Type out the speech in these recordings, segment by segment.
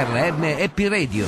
Happy Radio.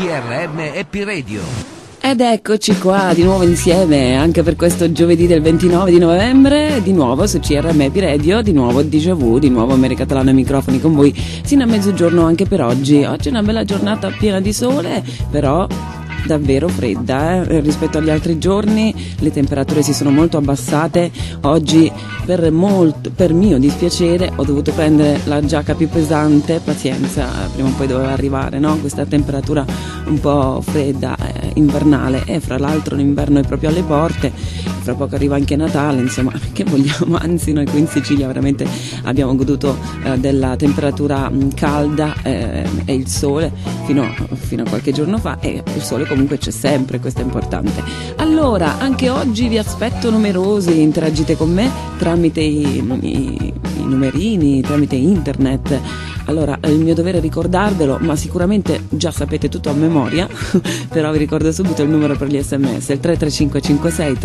CRM Happy Radio. Ed eccoci qua di nuovo insieme anche per questo giovedì del 29 di novembre, di nuovo su CRM Happy Radio, di nuovo Deja Vu, di nuovo America Catalano ai microfoni con voi sino a mezzogiorno anche per oggi. Oggi è una bella giornata piena di sole, però davvero fredda eh? rispetto agli altri giorni, le temperature si sono molto abbassate, oggi per, molto, per mio dispiacere ho dovuto prendere la giacca più pesante, pazienza, prima o poi doveva arrivare no? questa temperatura un po' fredda, eh, invernale e fra l'altro l'inverno è proprio alle porte, fra poco arriva anche Natale, insomma che vogliamo, anzi noi qui in Sicilia veramente abbiamo goduto eh, della temperatura mh, calda eh, e il sole fino, fino a qualche giorno fa e il sole comunque c'è sempre, questo è importante. Allora, anche oggi vi aspetto numerosi, interagite con me tramite i, i, i numerini, tramite internet Allora, è il mio dovere ricordarvelo, ma sicuramente già sapete tutto a memoria, però vi ricordo subito il numero per gli sms, il 33556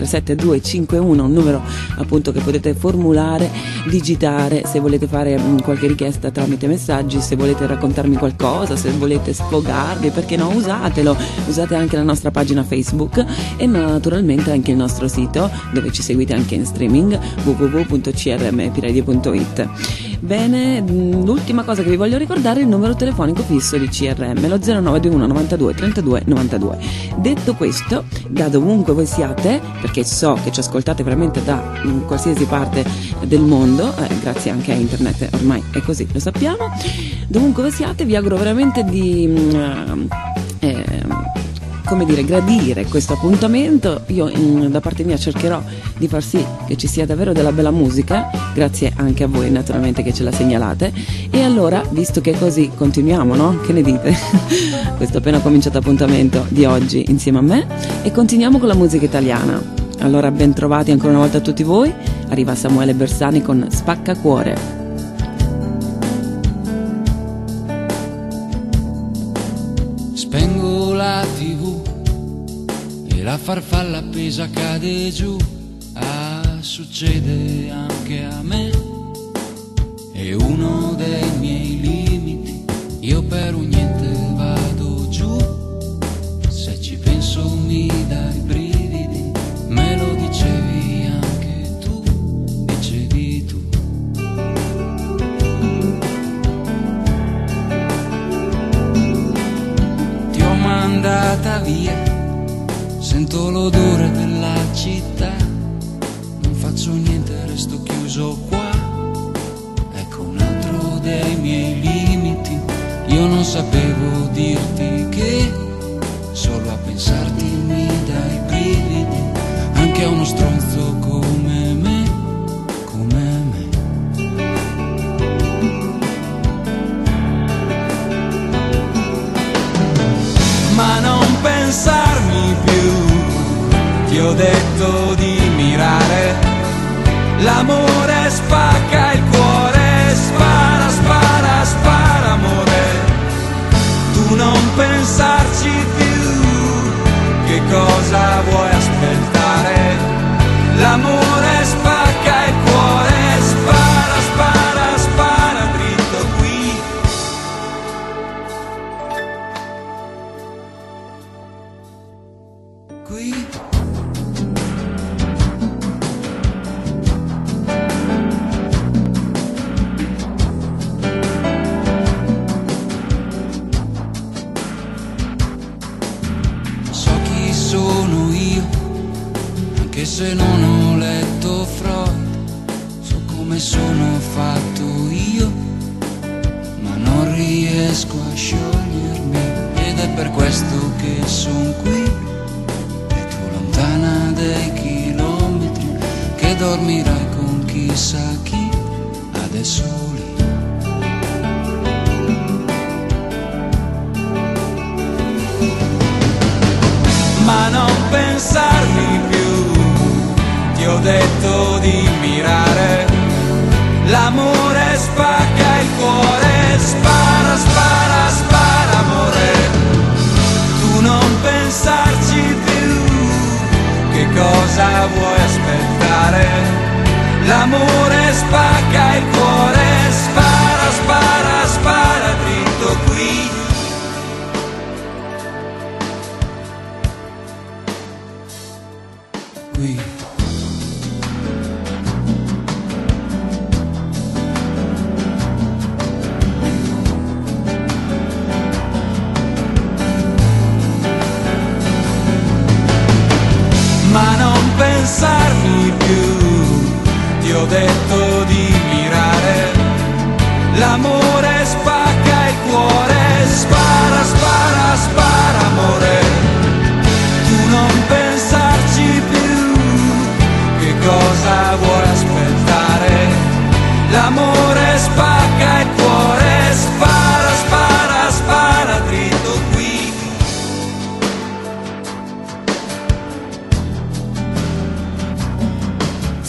37251, un numero appunto che potete formulare, digitare, se volete fare mh, qualche richiesta tramite messaggi, se volete raccontarmi qualcosa, se volete sfogarvi, perché no, usatelo, usate anche la nostra pagina Facebook e naturalmente anche il nostro sito dove ci seguite anche in streaming www.crmpiradio.it. Bene, l'ultima cosa che vi voglio ricordare è il numero telefonico fisso di CRM, lo 0921 92 32 92. Detto questo, da dovunque voi siate, perché so che ci ascoltate veramente da qualsiasi parte del mondo, eh, grazie anche a internet, ormai è così, lo sappiamo, dovunque voi siate vi auguro veramente di... Uh, eh, come dire, gradire questo appuntamento. Io in, da parte mia cercherò di far sì che ci sia davvero della bella musica, grazie anche a voi naturalmente che ce la segnalate. E allora, visto che è così, continuiamo, no? Che ne dite? questo appena cominciato appuntamento di oggi insieme a me e continuiamo con la musica italiana. Allora, ben trovati ancora una volta a tutti voi. Arriva Samuele Bersani con Spacca Cuore. Spengo la tv e la farfalla appesa cade giù. Ah, succede anche a me. È uno dei miei limiti. Io per un niente mandata via, sento l'odore della città, non faccio niente, resto chiuso qua. Ecco un altro dei miei limiti, io non sapevo dirti che solo a pensarti mi dai brividi, anche a uno stronzo pensarmi più. Ti ho detto di mirare, l'amore spacca il cuore, spara, spara, spara amore. Tu non pensarci più, che cosa vuoi aspettare? L'amore spacca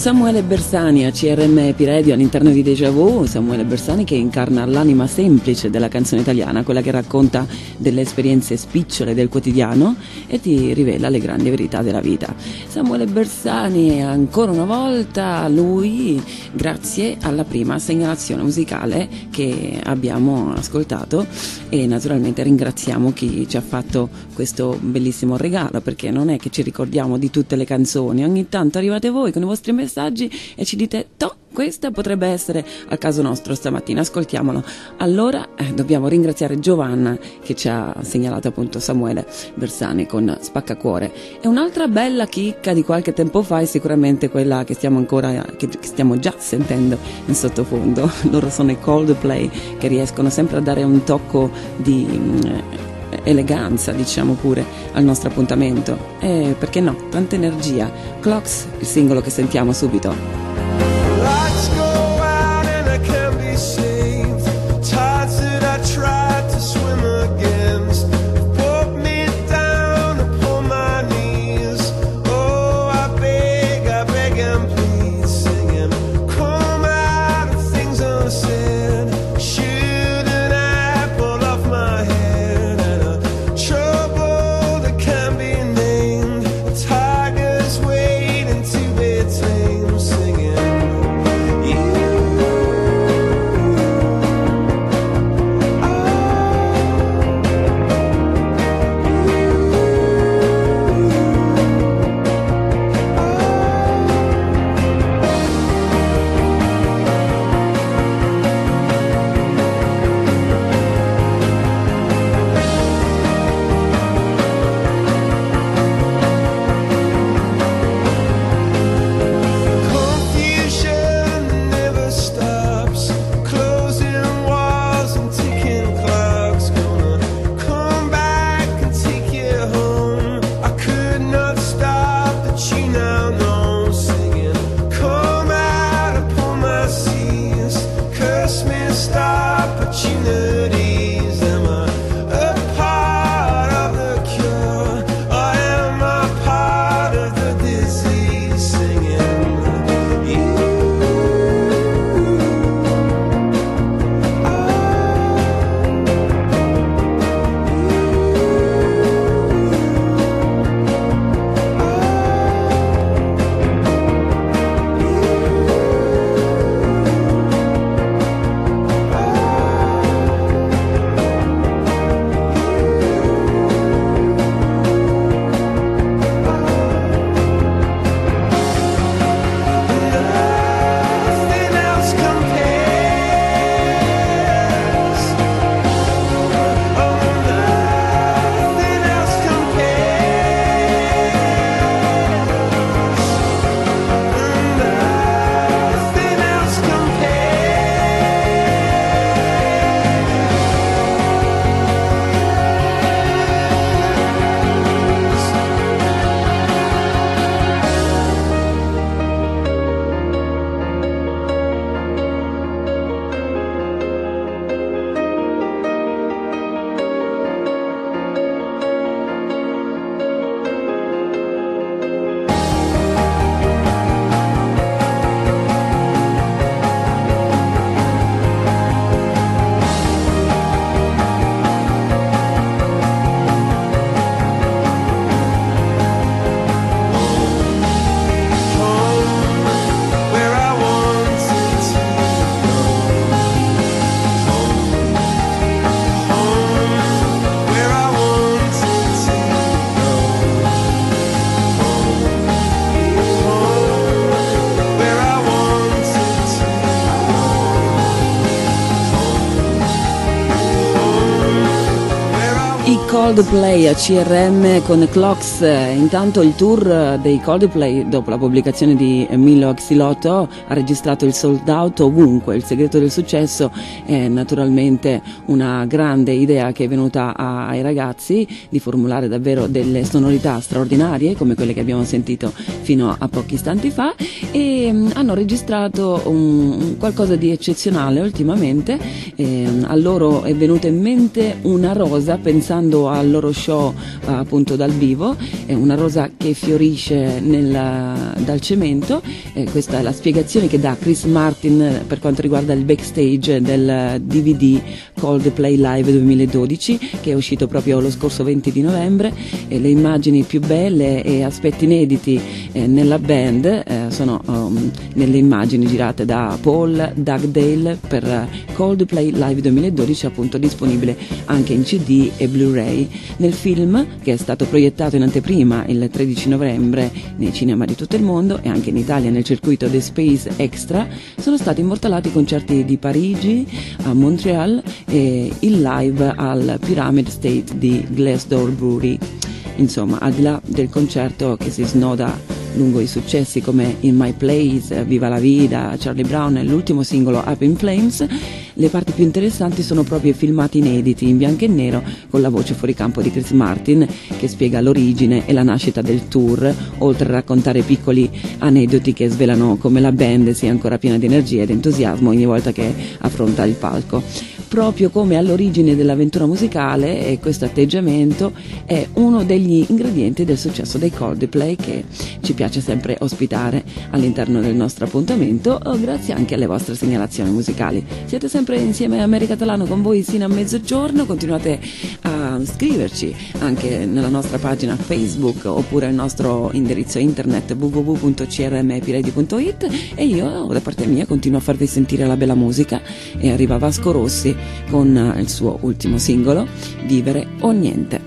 Samuele Bersani a CRM Epiredio all'interno di Deja Vu, Samuele Bersani che incarna l'anima semplice della canzone italiana, quella che racconta delle esperienze spicciole del quotidiano e ti rivela le grandi verità della vita. Samuele Bersani ancora una volta lui grazie alla prima segnalazione musicale che abbiamo ascoltato e naturalmente ringraziamo chi ci ha fatto questo bellissimo regalo perché non è che ci ricordiamo di tutte le canzoni, ogni tanto arrivate voi con i vostri messaggi messaggi e ci dite, to, questa potrebbe essere al caso nostro stamattina, ascoltiamolo. Allora eh, dobbiamo ringraziare Giovanna che ci ha segnalato appunto Samuele Bersani con Spaccacuore. E un'altra bella chicca di qualche tempo fa è sicuramente quella che stiamo ancora, che, che stiamo già sentendo in sottofondo. Loro sono i Coldplay che riescono sempre a dare un tocco di... Mm, eleganza, diciamo pure, al nostro appuntamento. E perché no, tanta energia. Clocks, il singolo che sentiamo subito. stop. Coldplay a CRM con Clocks, intanto il tour dei Coldplay dopo la pubblicazione di Milo Xilotto ha registrato il sold out ovunque, il segreto del successo è naturalmente una grande idea che è venuta ai ragazzi di formulare davvero delle sonorità straordinarie come quelle che abbiamo sentito fino a pochi istanti fa e mm, hanno registrato un, qualcosa di eccezionale ultimamente, e, a loro è venuta in mente una rosa pensando al loro show appunto dal vivo, è una rosa che fiorisce nel, dal cemento, eh, questa è la spiegazione che dà Chris Martin per quanto riguarda il backstage del DVD Coldplay Live 2012 che è uscito proprio lo scorso 20 di novembre e le immagini più belle e aspetti inediti eh, nella band eh, sono um, nelle immagini girate da Paul Dugdale per Coldplay Live 2012 appunto disponibile anche in CD e Blu-ray. Nel film che è stato proiettato in anteprima il 13 novembre nei cinema di tutto il mondo e anche in Italia nel circuito The Space Extra sono stati immortalati concerti di Parigi, a Montreal e il live al Pyramid State di Glasgow Brewery. Insomma, al di là del concerto che si snoda lungo i successi come In My Place, Viva la Vida, Charlie Brown e l'ultimo singolo Up in Flames, le parti più interessanti sono proprio i filmati inediti in bianco e nero con la voce fuori campo di Chris Martin che spiega l'origine e la nascita del tour, oltre a raccontare piccoli aneddoti che svelano come la band sia ancora piena di energia ed entusiasmo ogni volta che affronta il palco proprio come all'origine dell'avventura musicale e questo atteggiamento è uno degli ingredienti del successo dei Coldplay che ci piace sempre ospitare all'interno del nostro appuntamento grazie anche alle vostre segnalazioni musicali. Siete sempre insieme a America Talano con voi sino a mezzogiorno, continuate a scriverci anche nella nostra pagina Facebook oppure al nostro indirizzo internet www.crmpiredi.it e io da parte mia continuo a farvi sentire la bella musica e arriva Vasco Rossi con eh, il suo ultimo singolo, Vivere o Niente.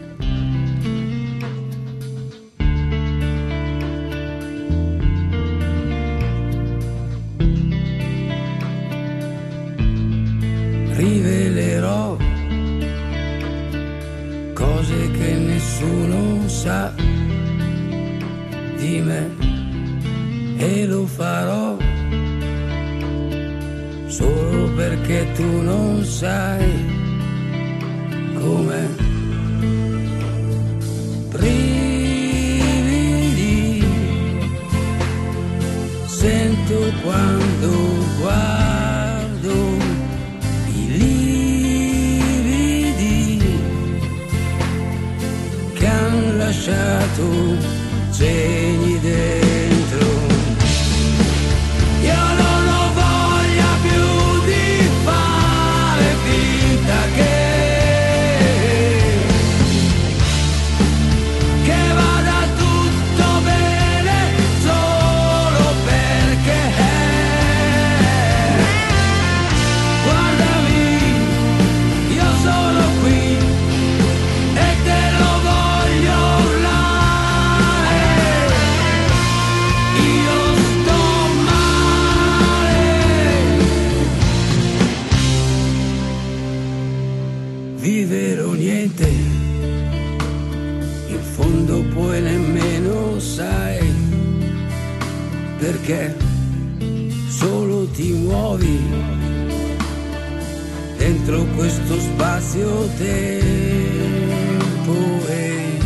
Dentro questo spazio-tempo e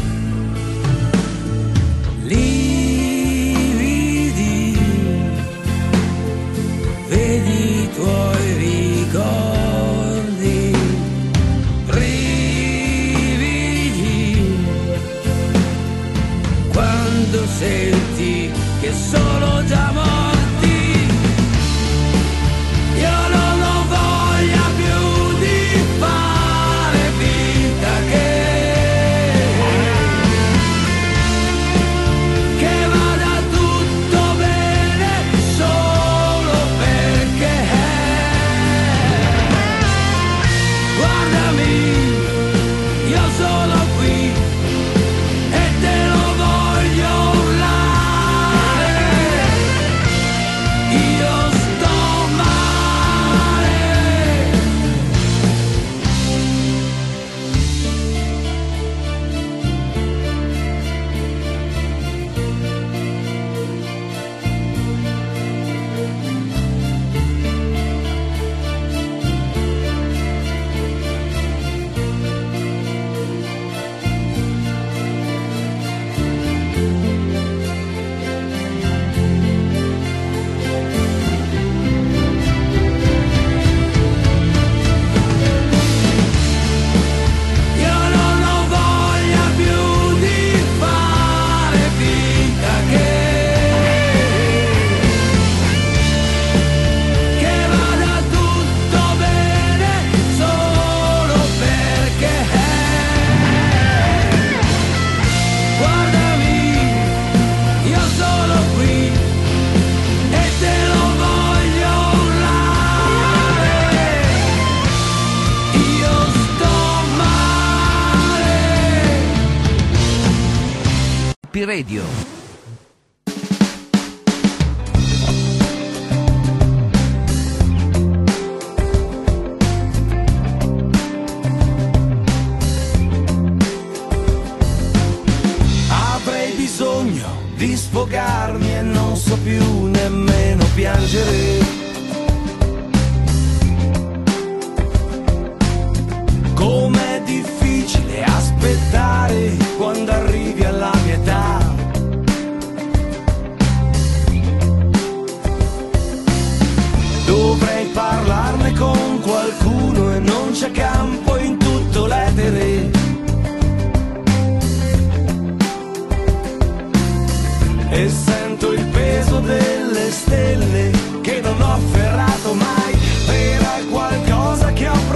lividi vedi i tuoi ricordi. Brividi quando senti che sono già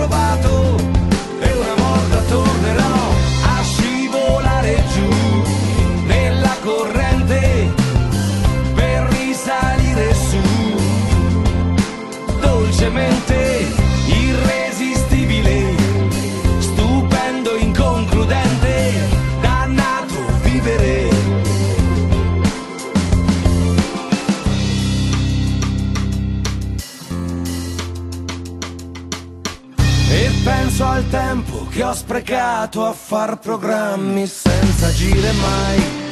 qualcosa sprecato a far programmi senza agire mai.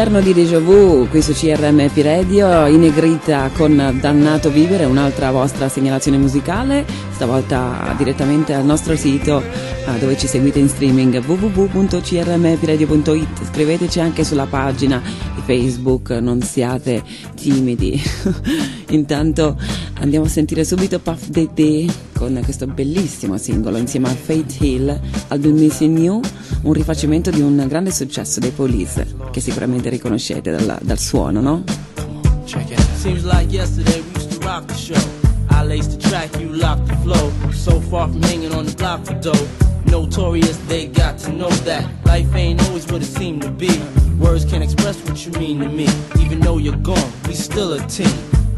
All'interno di Deja Vu, qui su CRM Happy Radio, in con Dannato Vivere, un'altra vostra segnalazione musicale, stavolta direttamente al nostro sito eh, dove ci seguite in streaming www.crmhappyradio.it. Scriveteci anche sulla pagina di Facebook, non siate timidi. Intanto andiamo a sentire subito Puff Daddy con questo bellissimo singolo insieme a Faith Hill, album Missing You, un rifacimento di un grande successo dei Police, che sicuramente riconoscete dal, dal suono, no? Check it out. Seems like yesterday we used to rock the show. I laced the track, you locked the flow. So far from hanging on the block for dough. Notorious, they got to know that life ain't always what it seemed to be. Words can't express what you mean to me. Even though you're gone, we still a team.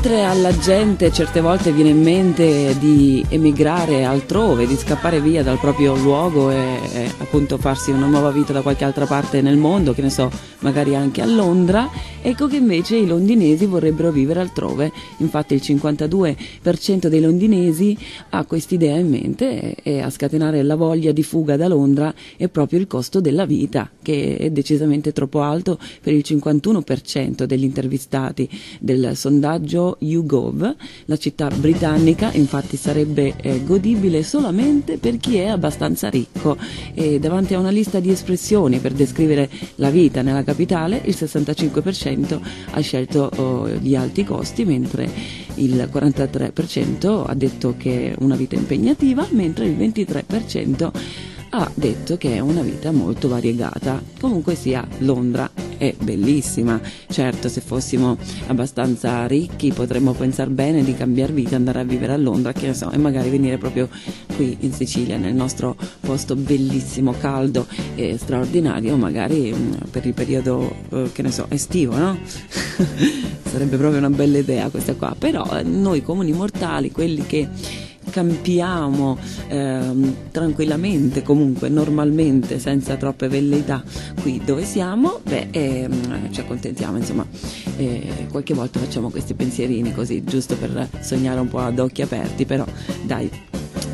Mentre alla gente certe volte viene in mente di emigrare altrove, di scappare via dal proprio luogo e, e appunto farsi una nuova vita da qualche altra parte nel mondo, che ne so, magari anche a Londra, ecco che invece i londinesi vorrebbero vivere altrove. Infatti il 52% dei londinesi ha quest'idea in mente e, a scatenare la voglia di fuga da Londra è proprio il costo della vita, che è decisamente troppo alto per il 51% degli intervistati del sondaggio YouGov. La città britannica infatti sarebbe eh, godibile solamente per chi è abbastanza ricco e davanti a una lista di espressioni per descrivere la vita nella capitale il 65% ha scelto oh, gli alti costi mentre il 43% ha detto che è una vita impegnativa mentre il 23% ha detto che è una vita molto variegata. Comunque sia, Londra è bellissima. Certo, se fossimo abbastanza ricchi potremmo pensare bene di cambiare vita, andare a vivere a Londra, che ne so, e magari venire proprio qui in Sicilia, nel nostro posto bellissimo, caldo e straordinario, magari mm, per il periodo, eh, che ne so, estivo, no? Sarebbe proprio una bella idea questa qua. Però eh, noi comuni mortali, quelli che campiamo ehm, tranquillamente, comunque normalmente, senza troppe velleità qui dove siamo, beh, ehm, ci accontentiamo, insomma, eh, qualche volta facciamo questi pensierini così, giusto per sognare un po' ad occhi aperti, però dai,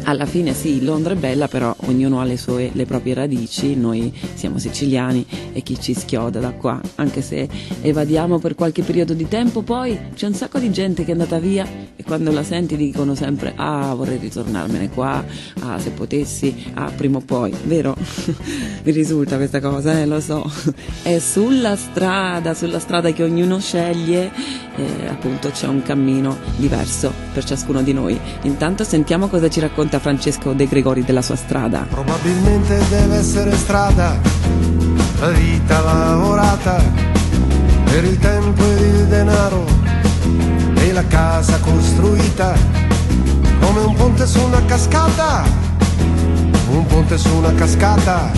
Alla fine sì, Londra è bella, però ognuno ha le sue le proprie radici, noi siamo siciliani e chi ci schioda da qua, anche se evadiamo per qualche periodo di tempo, poi c'è un sacco di gente che è andata via e quando la senti dicono sempre "Ah, vorrei ritornarmene qua, ah, se potessi, ah, prima o poi", vero? Mi risulta questa cosa, eh, lo so. È sulla strada, sulla strada che ognuno sceglie, eh, appunto c'è un cammino diverso per ciascuno di noi. Intanto sentiamo cosa ci racconta Francesco De Gregori della sua strada. Probabilmente deve essere strada, la vita lavorata, per il tempo e il denaro, e la casa costruita, come un ponte su una cascata, un ponte su una cascata,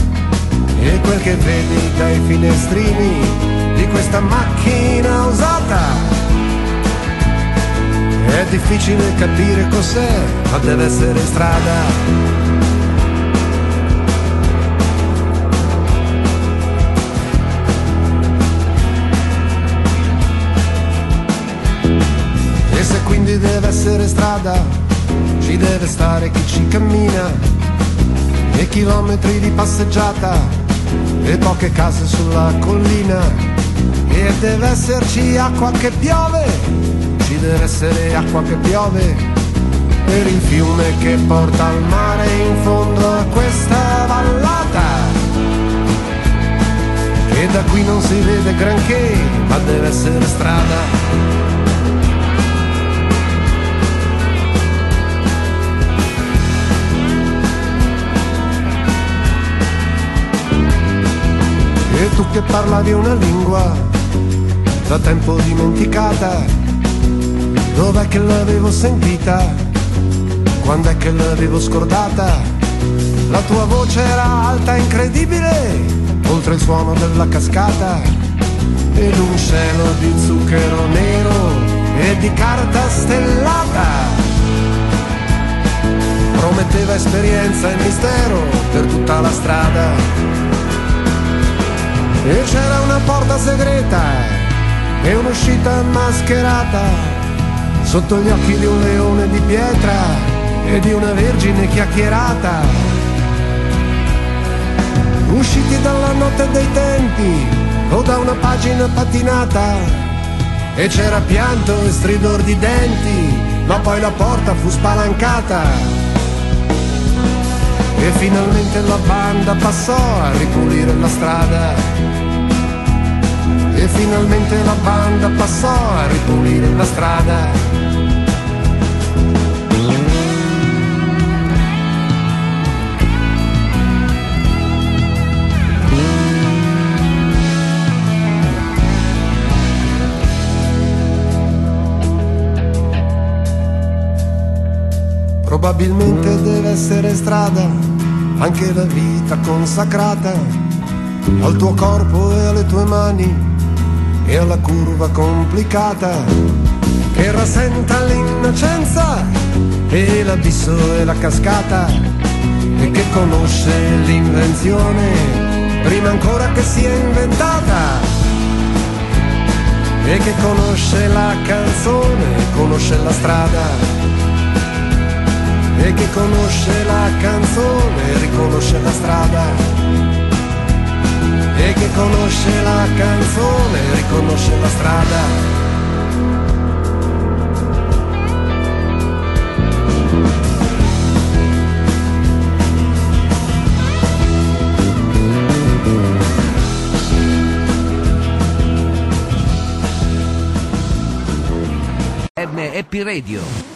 e quel che vedi dai finestrini di questa macchina usata. È difficile capire cos'è, ma deve essere strada. E se quindi deve essere strada, ci deve stare chi ci cammina, e chilometri di passeggiata, e poche case sulla collina, e deve esserci acqua che piove, ci deve essere acqua che piove, per il fiume che porta al mare in fondo a questa vallata. E da qui non si vede granché, ma deve essere strada. E tu che parlavi una lingua da tempo dimenticata, dov'è che l'avevo sentita? Quando è che l'avevo scordata? La tua voce era alta e incredibile, oltre il suono della cascata, ed un cielo di zucchero nero e di carta stellata. Prometteva esperienza e mistero per tutta la strada. E c'era una porta segreta e un'uscita mascherata sotto gli occhi di un leone di pietra e di una vergine chiacchierata. Usciti dalla notte dei tempi o da una pagina patinata e c'era pianto e stridor di denti, ma poi la porta fu spalancata. E finalmente la banda passò a ripulire la strada. E finalmente la banda passò a ripulire la strada. Probabilmente deve essere strada, anche la vita consacrata al tuo corpo e alle tue mani e alla curva complicata che rasenta l'innocenza e l'abisso e la cascata e che conosce l'invenzione prima ancora che sia inventata e che conosce la canzone, conosce la strada e che conosce la canzone, riconosce la strada e che conosce la canzone, riconosce la strada. Happy Radio.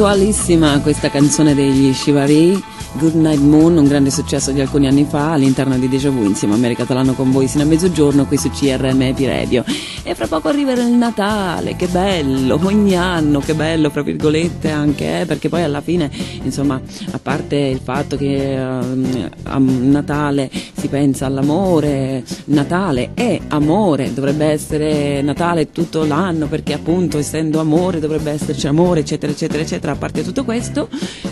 Sensualissima questa canzone degli Shivary Good Night Moon, un grande successo di alcuni anni fa all'interno di Deja Vu insieme a America Catalano con voi sino a mezzogiorno qui su CRM Happy Radio. E fra poco arriva il Natale, che bello, ogni anno, che bello, fra virgolette anche, eh, perché poi alla fine, insomma, a parte il fatto che ehm, a Natale si pensa all'amore, Natale è amore, dovrebbe essere Natale tutto l'anno perché appunto essendo amore dovrebbe esserci amore, eccetera, eccetera, eccetera. A parte tutto questo,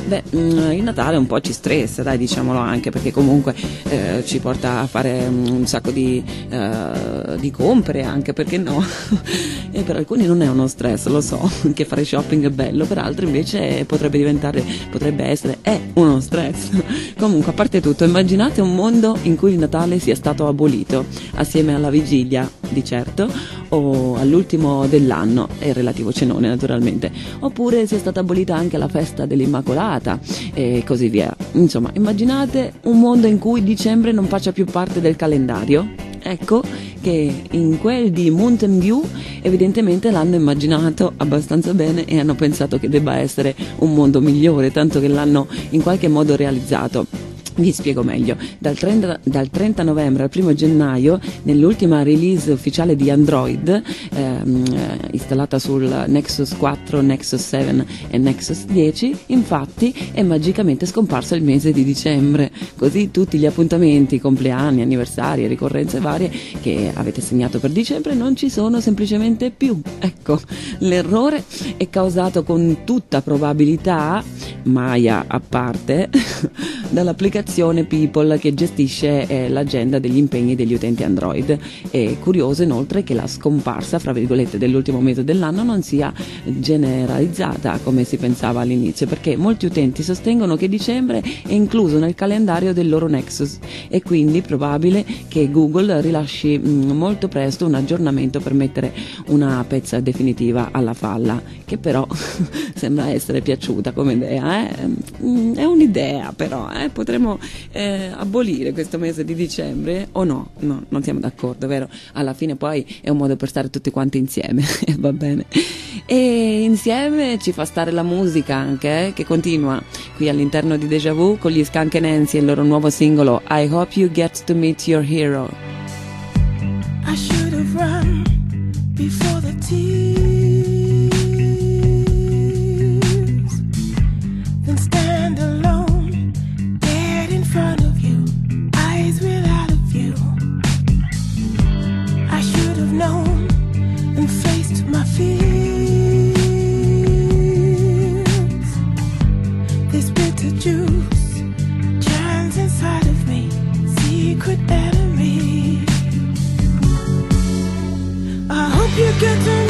beh, mm, il Natale un po' ci stressa, dai, diciamolo anche, perché comunque eh, ci porta a fare mm, un sacco di, eh, di compere, anche perché no. e per alcuni non è uno stress, lo so, che fare shopping è bello, per altri invece potrebbe diventare, potrebbe essere, è uno stress. comunque, a parte tutto, immaginate un mondo in cui il Natale sia stato abolito, assieme alla vigilia, di certo, o all'ultimo dell'anno, e il relativo cenone naturalmente, oppure sia stata abolita anche la festa dell'Immacolata e così via. Insomma, immaginate un mondo in cui dicembre non faccia più parte del calendario. Ecco che in quel di Mountain View evidentemente l'hanno immaginato abbastanza bene e hanno pensato che debba essere un mondo migliore, tanto che l'hanno in qualche modo realizzato. Vi spiego meglio. Dal 30, dal 30 novembre al 1 gennaio, nell'ultima release ufficiale di Android, ehm, eh, installata sul Nexus 4, Nexus 7 e Nexus 10, infatti è magicamente scomparso il mese di dicembre. Così tutti gli appuntamenti, compleanni, anniversari ricorrenze varie che avete segnato per dicembre non ci sono semplicemente più. Ecco, l'errore è causato con tutta probabilità, Maya a parte, dall'applicazione People che gestisce eh, l'agenda degli impegni degli utenti Android. È curioso inoltre che la scomparsa, fra virgolette, dell'ultimo mese dell'anno non sia generalizzata come si pensava all'inizio, perché molti utenti sostengono che dicembre è incluso nel calendario del loro Nexus e quindi probabile che Google rilasci mh, molto presto un aggiornamento per mettere una pezza definitiva alla falla, che però sembra essere piaciuta come idea. eh? Mm, È un'idea però, eh? Potremmo eh, abolire questo mese di dicembre o no? No, non siamo d'accordo, vero? Alla fine poi è un modo per stare tutti quanti insieme, e va bene. E insieme ci fa stare la musica anche, eh, che continua qui all'interno di Deja Vu con gli Skunk and Nancy e il loro nuovo singolo I Hope You Get to Meet Your Hero. I should have run before you get to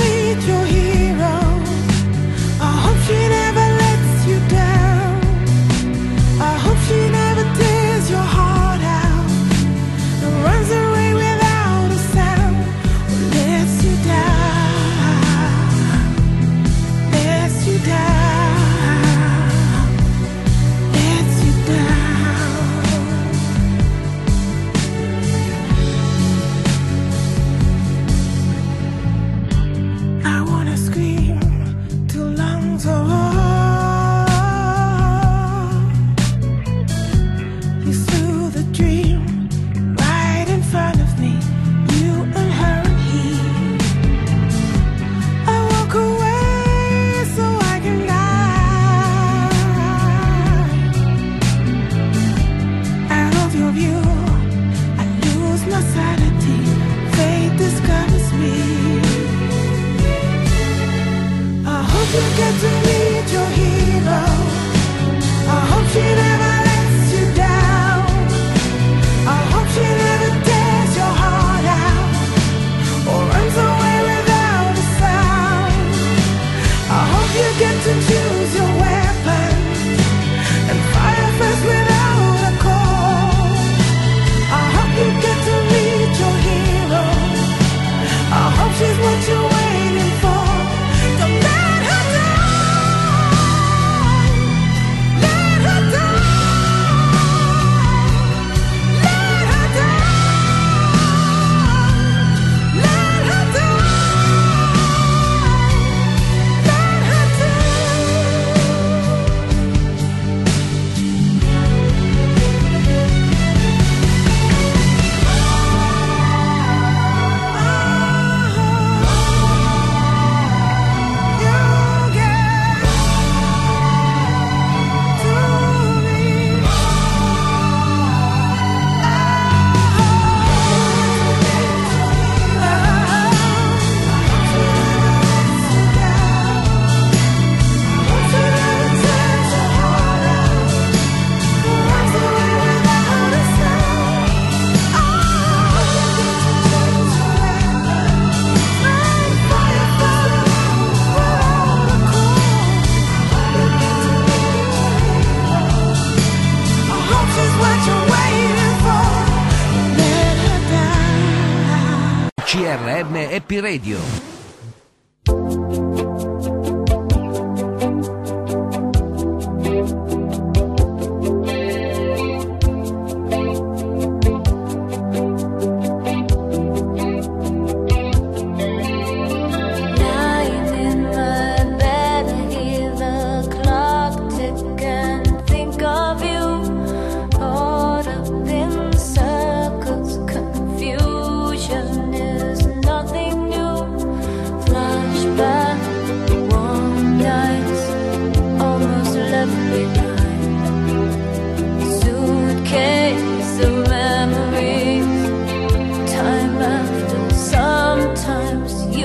Radio.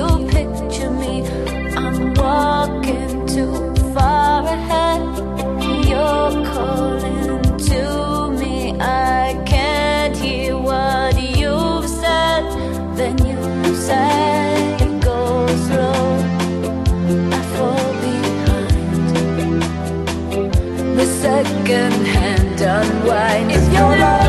You picture me. I'm walking too far ahead. You're calling to me. I can't hear what you've said. Then you it goes slow. I fall behind. The second hand unwind.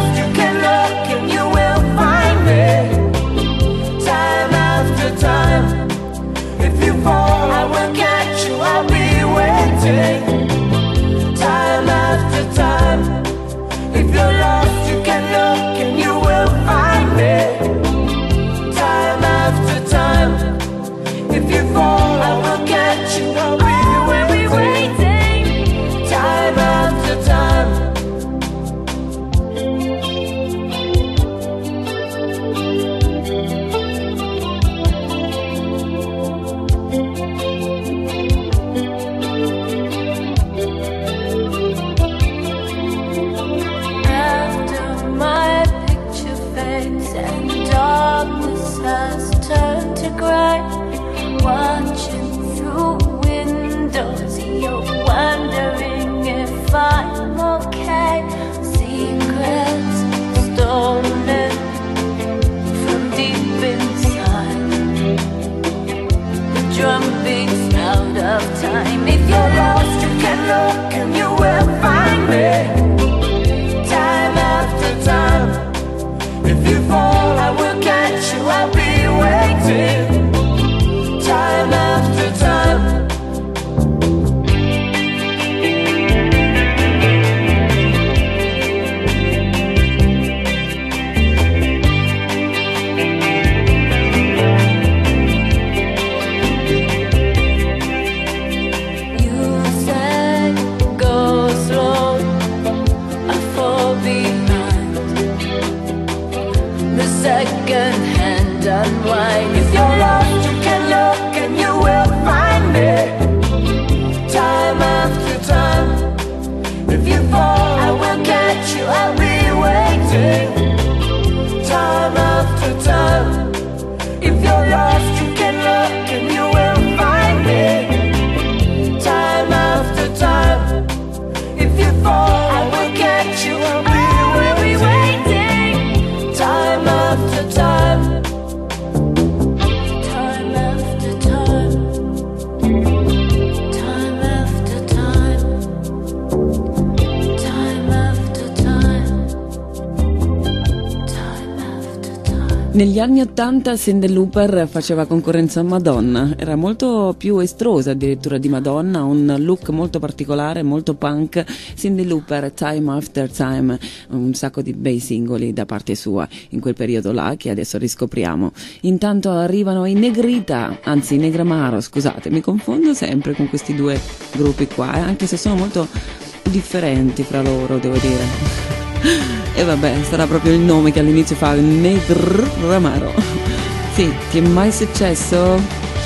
Negli anni Ottanta Cindy Looper faceva concorrenza a Madonna, era molto più estrosa addirittura di Madonna, un look molto particolare, molto punk. Cindy Looper, Time After Time, un sacco di bei singoli da parte sua in quel periodo là che adesso riscopriamo. Intanto arrivano i Negrita, anzi i Negramaro, scusate, mi confondo sempre con questi due gruppi qua, eh, anche se sono molto differenti fra loro, devo dire. E vabbè, sarà proprio il nome che all'inizio fa Negramaro. Sì, ti è mai successo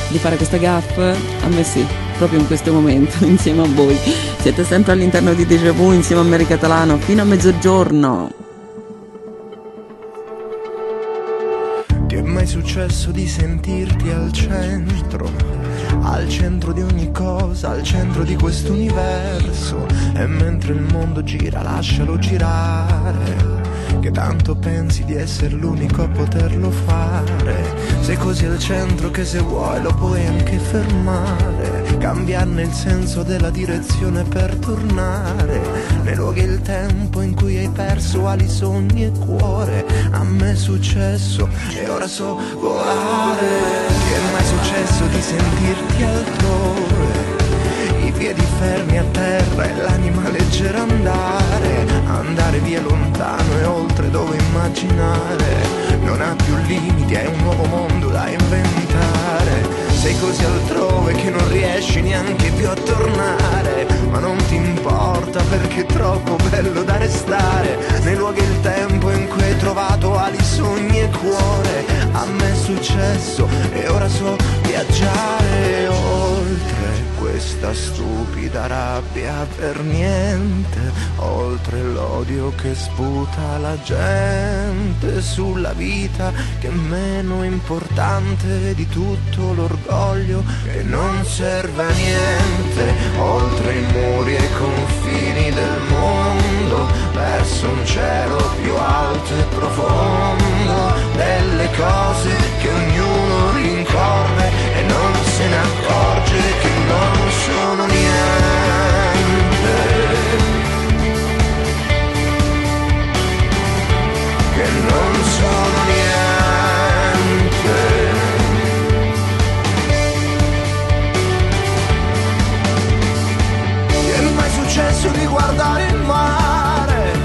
di fare questa gaff? A me sì, proprio in questo momento, insieme a voi. Siete sempre all'interno di Deja Vu, insieme a Mary Catalano, fino a mezzogiorno. Ti è mai successo di sentirti al centro, al centro di ogni cosa, al centro di questo universo? E mentre il mondo gira, lascialo girare. Che tanto pensi di essere l'unico a poterlo fare. Sei così al centro che se vuoi lo puoi anche fermare, cambiarne il senso della direzione per tornare nei luoghi il tempo in cui hai perso ali, sogni e cuore. A me è successo e ora so volare. Ti è mai successo di sentirti altrove? I piedi fermi a terra e l'anima leggera andare, andare via lontano e oltre dove immaginare. Non ha più limiti, è un nuovo mondo da inventare. Sei così altrove che non riesci neanche più a tornare, ma non ti importa perché è troppo bello da restare. Nei luoghi e il tempo in cui hai trovato ali, sogni e cuore. A me è successo e ora so viaggiare oltre questa stupida rabbia per niente, oltre l'odio che sputa la gente sulla vita che è meno importante di tutto l'orgoglio che non serve a niente, oltre i muri e i confini del mondo, verso un cielo più alto e profondo, delle cose che ognuno rincorre e non se ne accorge che sono niente. Che non sono niente. Ti è mai successo di guardare il mare,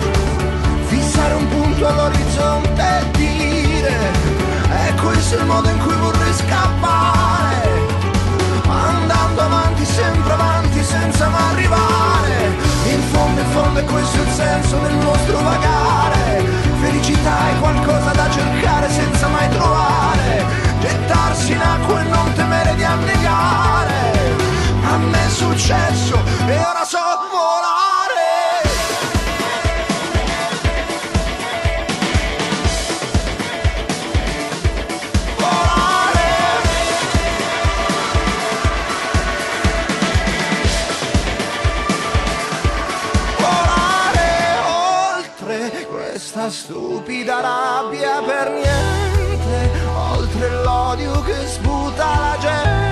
fissare un punto all'orizzonte e dire, è questo il modo in cui vorrei scappare, fondo, è questo il senso del nostro vagare, felicità è qualcosa da cercare senza mai trovare, gettarsi in acqua e non temere di annegare, a me è successo stupida rabbia per niente, oltre l'odio che sputa la gente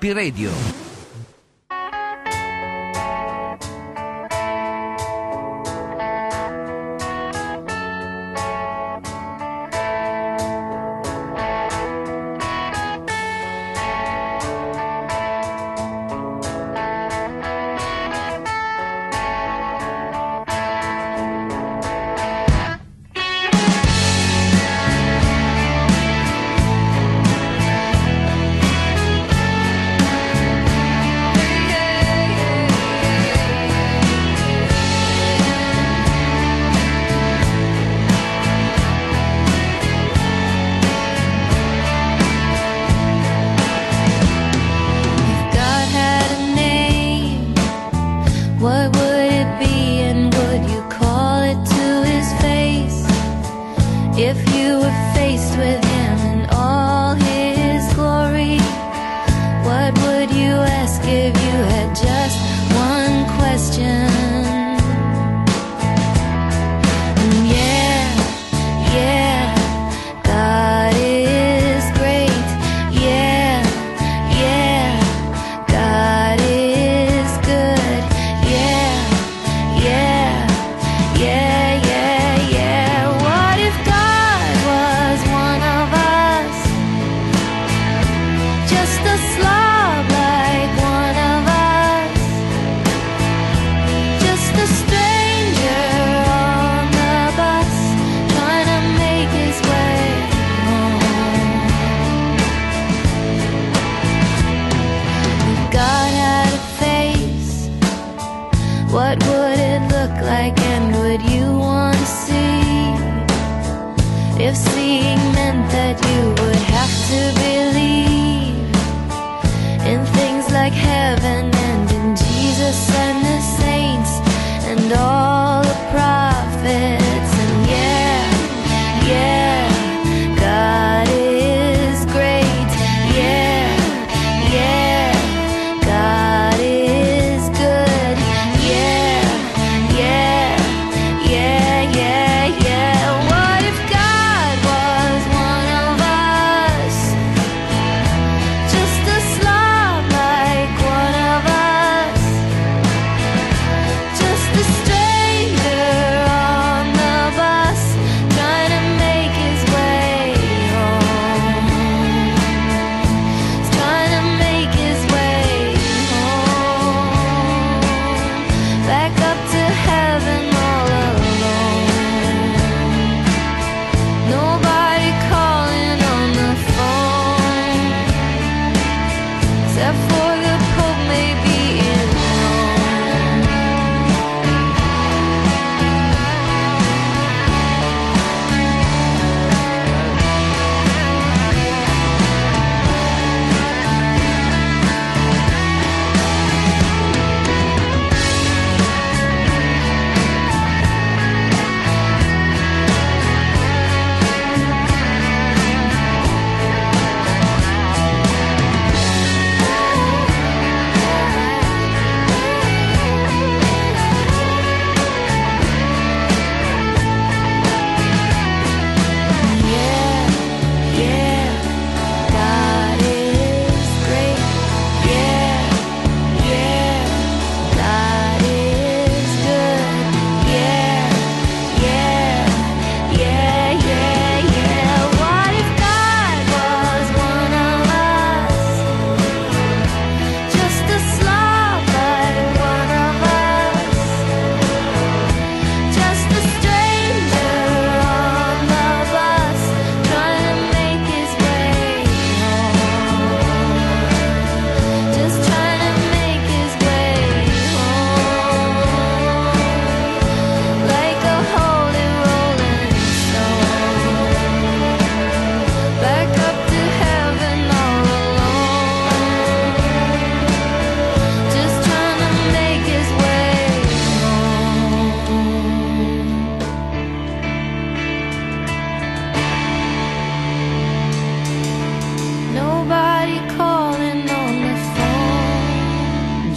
Happy Radio.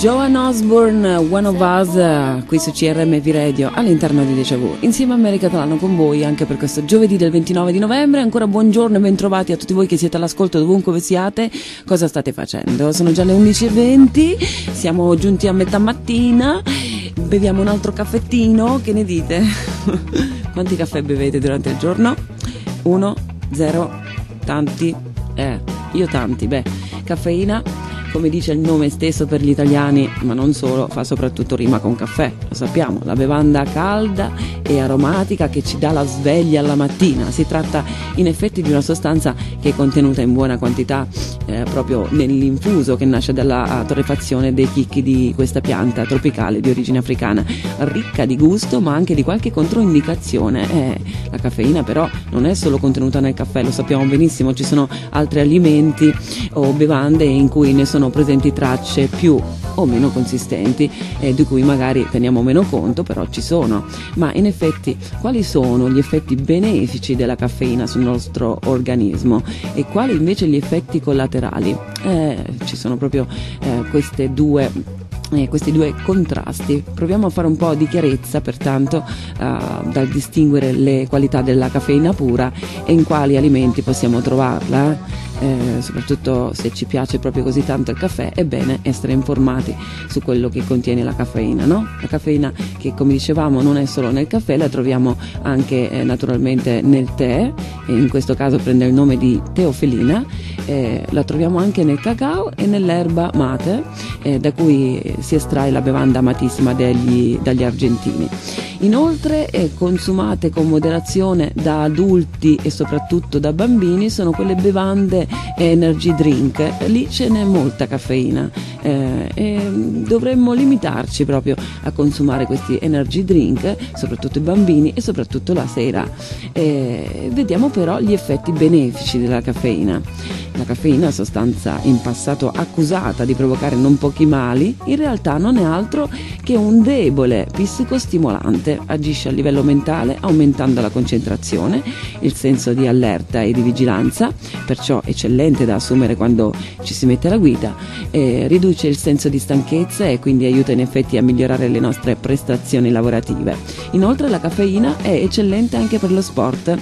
Joan Osborne, One of Us, qui su CRMV Radio all'interno di Deja Vu. Insieme a America Catalano con voi anche per questo giovedì del 29 di novembre. Ancora buongiorno e bentrovati a tutti voi che siete all'ascolto dovunque siate. Cosa state facendo? Sono già le 11.20, siamo giunti a metà mattina, beviamo un altro caffettino, che ne dite? Quanti caffè bevete durante il giorno? Uno, zero, tanti? Eh, io tanti, beh, caffeina come dice il nome stesso per gli italiani, ma non solo, fa soprattutto rima con caffè, lo sappiamo, la bevanda calda e aromatica che ci dà la sveglia alla mattina. Si tratta in effetti di una sostanza che è contenuta in buona quantità eh, proprio nell'infuso che nasce dalla torrefazione dei chicchi di questa pianta tropicale di origine africana, ricca di gusto ma anche di qualche controindicazione. Eh, la caffeina però non è solo contenuta nel caffè, lo sappiamo benissimo, ci sono altri alimenti o bevande in cui ne sono presenti tracce più o meno consistenti eh, di cui magari teniamo meno conto, però ci sono. Ma in effetti quali sono gli effetti benefici della caffeina sul nostro organismo e quali invece gli effetti collaterali? Eh, ci sono proprio eh, queste due eh, questi due contrasti. Proviamo a fare un po' di chiarezza, pertanto, eh, dal distinguere le qualità della caffeina pura e in quali alimenti possiamo trovarla. Eh, soprattutto se ci piace proprio così tanto il caffè, è bene essere informati su quello che contiene la caffeina, no? La caffeina che come dicevamo non è solo nel caffè, la troviamo anche eh, naturalmente nel tè, in questo caso prende il nome di teofilina, eh, la troviamo anche nel cacao e nell'erba mate, eh, da cui si estrae la bevanda amatissima degli- dagli argentini. Inoltre, eh, consumate con moderazione da adulti e soprattutto da bambini sono quelle bevande energy drink. Lì ce n'è molta caffeina eh, e dovremmo limitarci proprio a consumare questi energy drink, soprattutto i bambini e soprattutto la sera. Eh, vediamo però gli effetti benefici della caffeina. La caffeina, sostanza in passato accusata di provocare non pochi mali, in realtà non è altro che un debole psicostimolante. Agisce a livello mentale aumentando la concentrazione, il senso di allerta e di vigilanza, perciò eccellente da assumere quando ci si mette alla guida, eh, riduce il senso di stanchezza e quindi aiuta in effetti a migliorare le nostre prestazioni lavorative. Inoltre la caffeina è eccellente anche per lo sport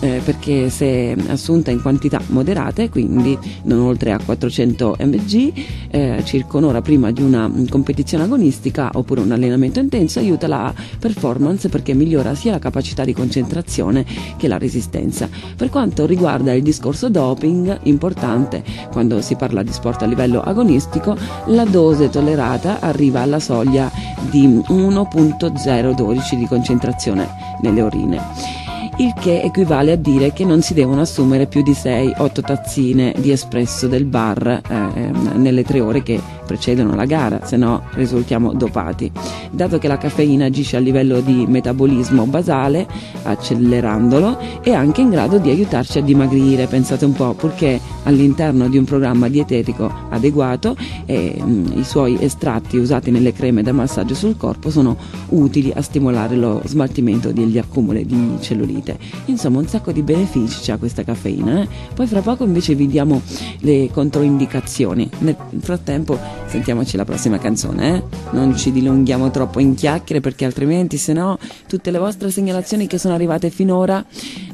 eh, perché se assunta in quantità moderate, quindi non oltre a 400 mg, eh, circa un'ora prima di una mm, competizione agonistica oppure un allenamento intenso, aiuta la performance perché migliora sia la capacità di concentrazione che la resistenza. Per quanto riguarda il discorso doping, importante quando si parla di sport a livello agonistico, la dose tollerata arriva alla soglia di 1.012 di concentrazione nelle urine il che equivale a dire che non si devono assumere più di 6-8 tazzine di espresso del bar eh, ehm, nelle tre ore che precedono la gara, se no risultiamo dopati. Dato che la caffeina agisce a livello di metabolismo basale, accelerandolo, è anche in grado di aiutarci a dimagrire, pensate un po', purché all'interno di un programma dietetico adeguato eh, i suoi estratti usati nelle creme da massaggio sul corpo sono utili a stimolare lo smaltimento degli accumuli di cellulite. Insomma, un sacco di benefici c'ha questa caffeina. eh. Poi fra poco invece vi diamo le controindicazioni. Nel frattempo sentiamoci la prossima canzone, eh? Non ci dilunghiamo troppo in chiacchiere perché altrimenti se no tutte le vostre segnalazioni che sono arrivate finora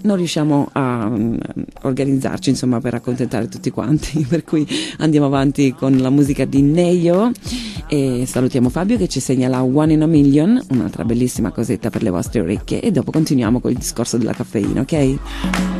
non riusciamo a mm, organizzarci insomma per accontentare tutti quanti. Per cui andiamo avanti con la musica di Neio e salutiamo Fabio che ci segnala One in a Million, un'altra bellissima cosetta per le vostre orecchie e dopo continuiamo col discorso della caffeina, ok?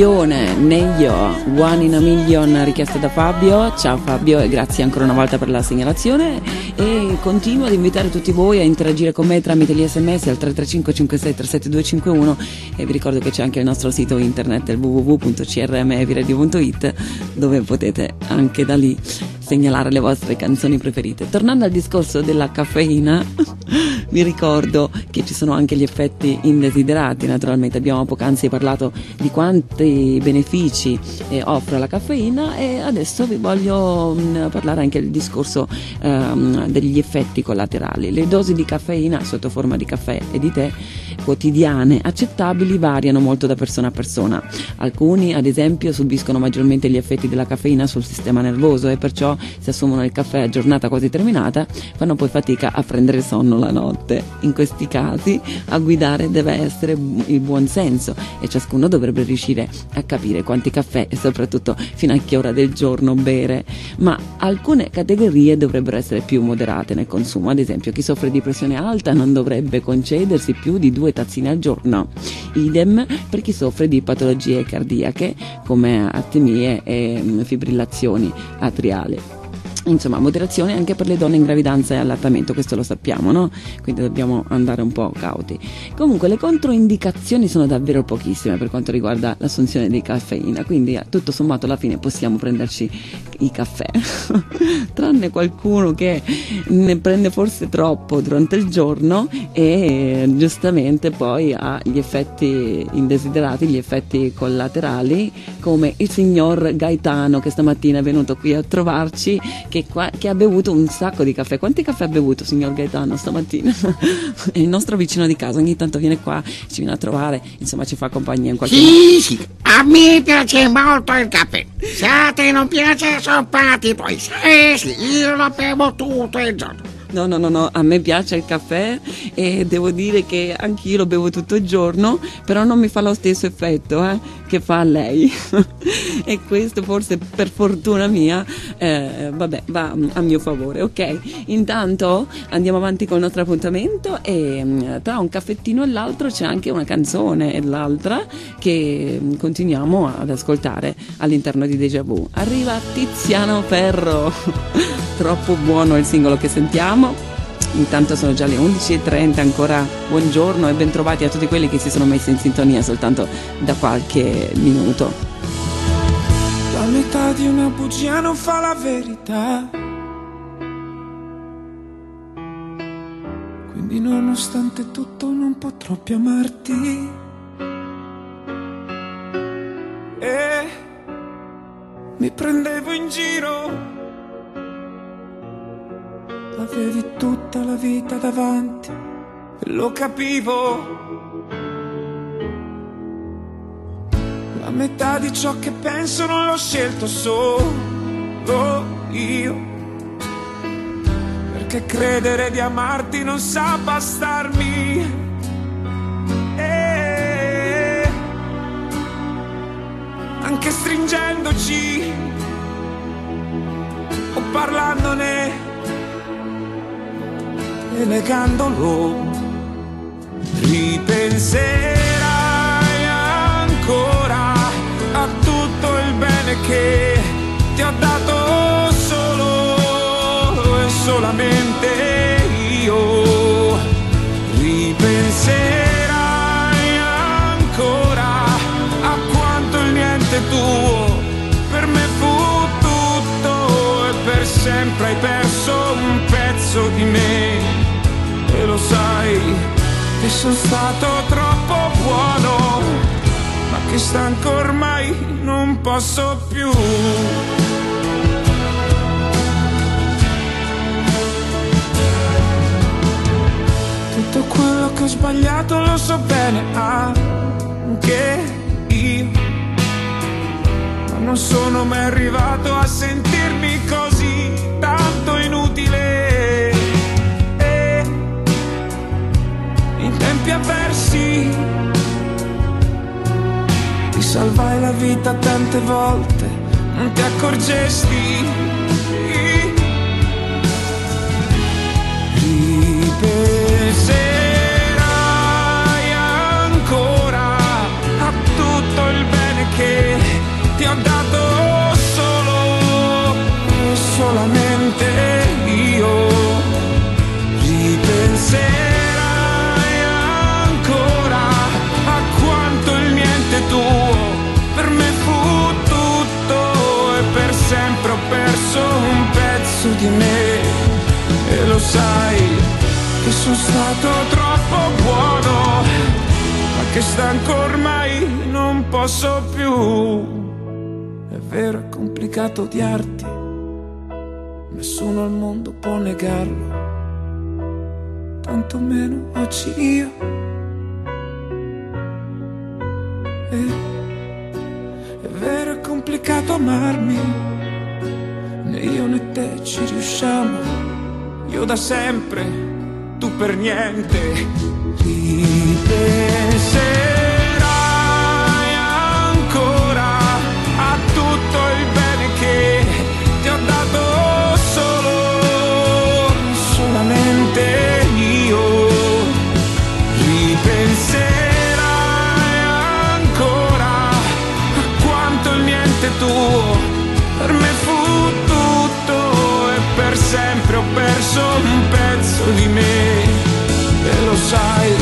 Milione, Neio, One in a Million richiesta da Fabio. Ciao Fabio e grazie ancora una volta per la segnalazione e continuo ad invitare tutti voi a interagire con me tramite gli sms al 335 56 37251 e vi ricordo che c'è anche il nostro sito internet www.crmeviradio.it dove potete anche da lì segnalare le vostre canzoni preferite. Tornando al discorso della caffeina, vi ricordo che ci sono anche gli effetti indesiderati, naturalmente abbiamo poc'anzi parlato di quanti benefici eh, offre la caffeina e adesso vi voglio mh, parlare anche del discorso ehm, degli effetti collaterali. Le dosi di caffeina sotto forma di caffè e di tè quotidiane accettabili variano molto da persona a persona. Alcuni, ad esempio, subiscono maggiormente gli effetti della caffeina sul sistema nervoso e perciò se assumono il caffè a giornata quasi terminata fanno poi fatica a prendere sonno la notte. In questi casi a guidare deve essere il buon senso e ciascuno dovrebbe riuscire a capire quanti caffè e soprattutto fino a che ora del giorno bere, ma alcune categorie dovrebbero essere più moderate nel consumo, ad esempio chi soffre di pressione alta non dovrebbe concedersi più di due tazzine al giorno, idem per chi soffre di patologie cardiache come artemie e mm, fibrillazioni atriali. Insomma, moderazione anche per le donne in gravidanza e allattamento, questo lo sappiamo, no? Quindi dobbiamo andare un po' cauti. Comunque le controindicazioni sono davvero pochissime per quanto riguarda l'assunzione di caffeina, quindi eh, tutto sommato alla fine possiamo prenderci i caffè, tranne qualcuno che ne prende forse troppo durante il giorno e giustamente poi ha gli effetti indesiderati, gli effetti collaterali, come il signor Gaetano che stamattina è venuto qui a trovarci, che, qua- che ha bevuto un sacco di caffè. Quanti caffè ha bevuto, signor Gaetano, stamattina? è il nostro vicino di casa, ogni tanto viene qua, ci viene a trovare, insomma ci fa compagnia in qualche modo. Sì, sì, a me piace molto il caffè. Se a te non piace, sono fatti tuoi. Sì, sì, io lo bevo tutto il giorno. No, no, no, no, a me piace il caffè e devo dire che anch'io lo bevo tutto il giorno, però non mi fa lo stesso effetto eh, che fa lei. e questo forse per fortuna mia, eh, vabbè, va a mio favore, ok? Intanto andiamo avanti con il nostro appuntamento e mm, tra un caffettino e l'altro c'è anche una canzone e l'altra che mm, continuiamo ad ascoltare all'interno di Deja Vu. Arriva Tiziano Ferro, troppo buono il singolo che sentiamo. Intanto sono già le 11.30, ancora buongiorno e bentrovati a tutti quelli che si sono messi in sintonia soltanto da qualche minuto. La metà di una bugia non fa la verità. Quindi nonostante tutto non potrò più amarti. E mi prendevo in giro. Avevi tutta la vita davanti lo capivo. La metà di ciò che penso non l'ho scelto solo io. Perché credere di amarti non sa bastarmi. E anche stringendoci o parlandone negandolo, ripenserai ancora a tutto il bene che ti ho dato solo e solamente io. Ripenserai ancora a quanto il niente tuo per me fu tutto e per sempre hai perso un pezzo di me sai che sono stato troppo buono ma che stanco ormai non posso più. Tutto quello che ho sbagliato lo so bene anche io ma non sono mai arrivato salvai la vita tante volte, non ti accorgesti. Ripenserai ancora a tutto il bene ti ho dato perso un pezzo di me. E lo sai che sono stato troppo buono ma che stanco ormai non posso più. È vero è complicato odiarti nessuno al mondo può negarlo. Tantomeno oggi io. È vero è complicato amarmi né io né te ci riusciamo. Io da sempre tu per niente. Ripenserai sempre ho perso un pezzo di me e lo sai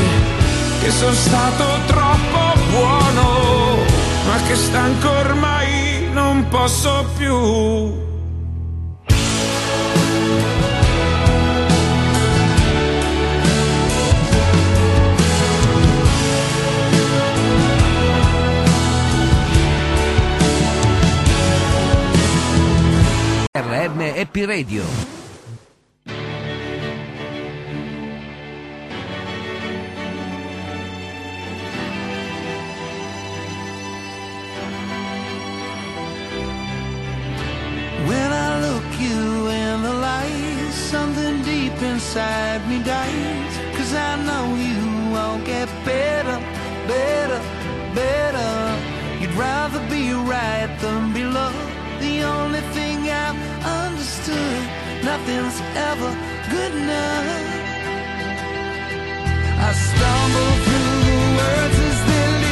che sono stato troppo buono ma che stanco ormai non posso più RM Happy. Inside me dies. Cause I know you won't get better, better, better. You'd rather be right than be loved. The only thing I've understood, nothing's ever good enough. I stumble through the words as they're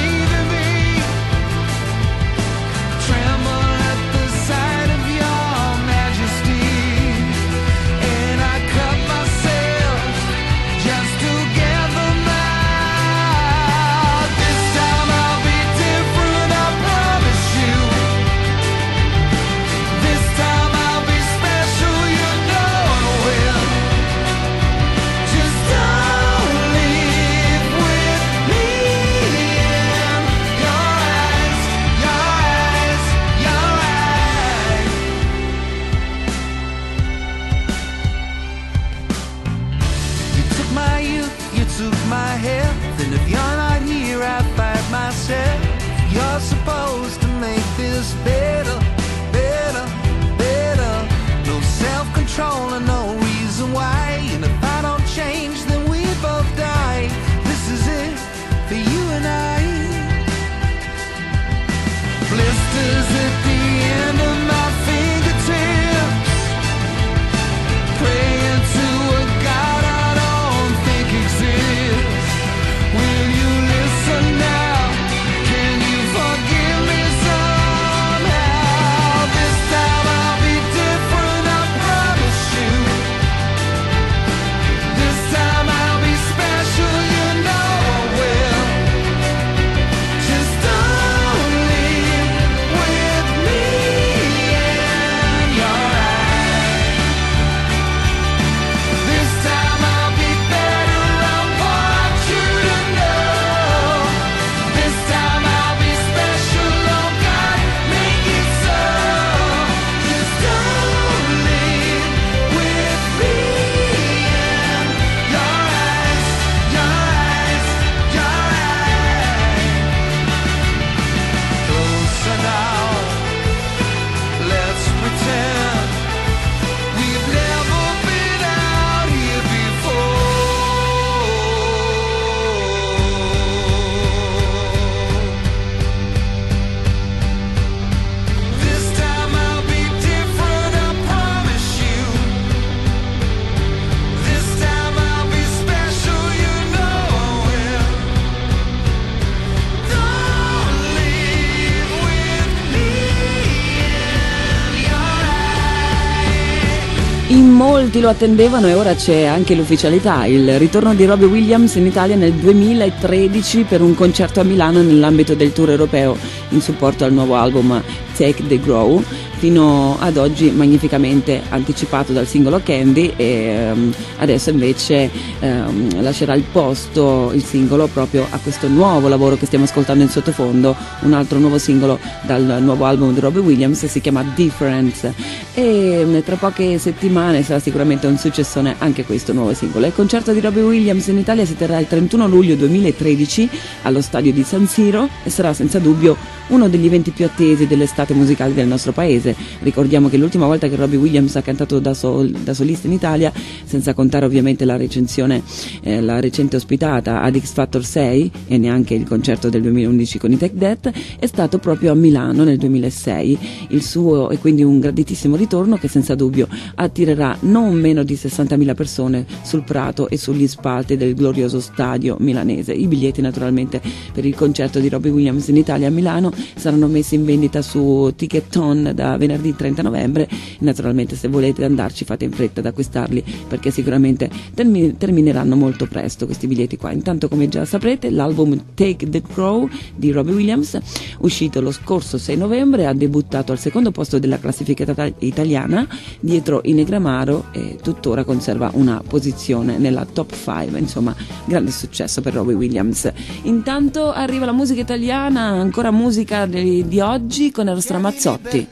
lo attendevano e ora c'è anche l'ufficialità, il ritorno di Robbie Williams in Italia nel 2013 per un concerto a Milano nell'ambito del tour europeo in supporto al nuovo album Take the Grow, fino ad oggi magnificamente anticipato dal singolo Candy e ehm, adesso invece ehm, lascerà il posto il singolo proprio a questo nuovo lavoro che stiamo ascoltando in sottofondo, un altro nuovo singolo dal nuovo album di Robbie Williams, si chiama Difference e tra poche settimane sarà sicuramente un successone anche questo nuovo singolo. Il concerto di Robbie Williams in Italia si terrà il 31 luglio 2013 allo stadio di San Siro e sarà senza dubbio uno degli eventi più attesi dell'estate musicale del nostro paese. Ricordiamo che l'ultima volta che Robbie Williams ha cantato da, sol- da solista in Italia, senza contare ovviamente la recensione, eh, la recente ospitata ad X Factor 6 e neanche il concerto del 2011 con i Tech Death, è stato proprio a Milano nel 2006. Il suo è quindi un graditissimo ritorno che senza dubbio attirerà non meno di 60.000 persone sul prato e sugli spalti del glorioso stadio milanese. I biglietti naturalmente per il concerto di Robbie Williams in Italia a Milano saranno messi in vendita su Ticketon da venerdì 30 novembre. Naturalmente se volete andarci fate in fretta ad acquistarli perché sicuramente termi- termineranno molto presto questi biglietti qua. Intanto come già saprete l'album Take the Crow di Robbie Williams, uscito lo scorso 6 novembre, ha debuttato al secondo posto della classifica ita- italiana dietro Inegramaro e tuttora conserva una posizione nella top 5. Insomma, grande successo per Robbie Williams. Intanto arriva la musica italiana, ancora musica di, di oggi con Eros Ramazzotti.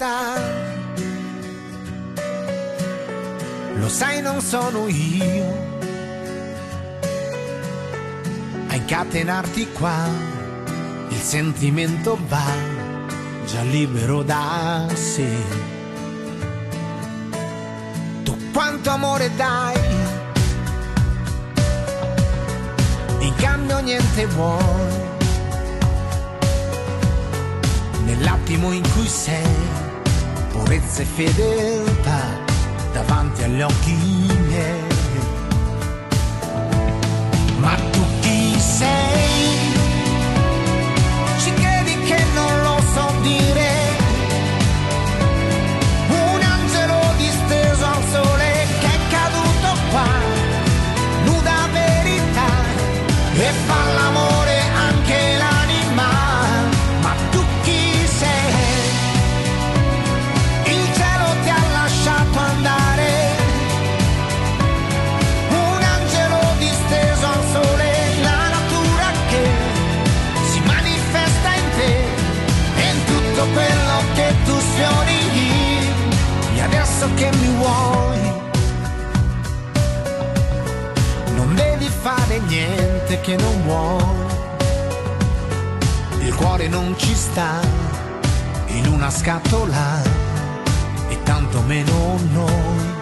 Lo sai, non sono io a incatenarti qua. Il sentimento va già libero da sé. Quanto amore dai, in cambio niente vuoi. Nell'attimo in cui sei, purezza e fedeltà davanti agli occhi miei. Ma tu chi sei? Ci credi che non lo so dire? Niente che non vuoi. Il cuore non ci sta in una scatola e tanto meno noi.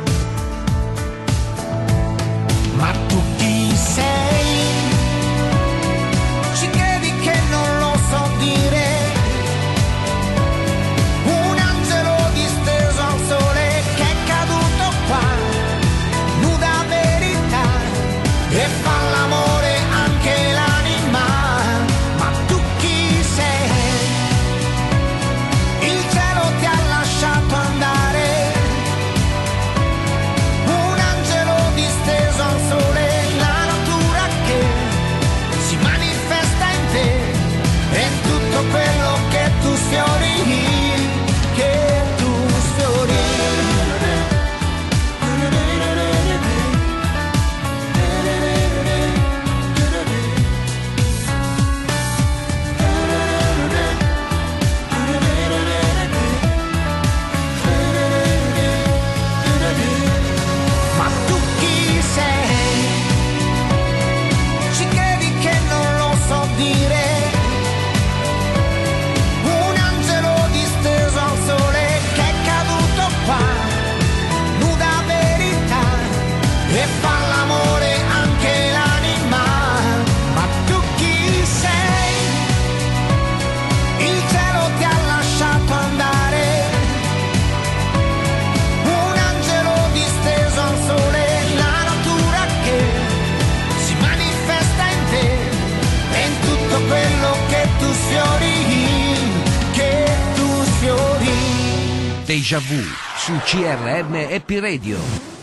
CRM Happy Radio.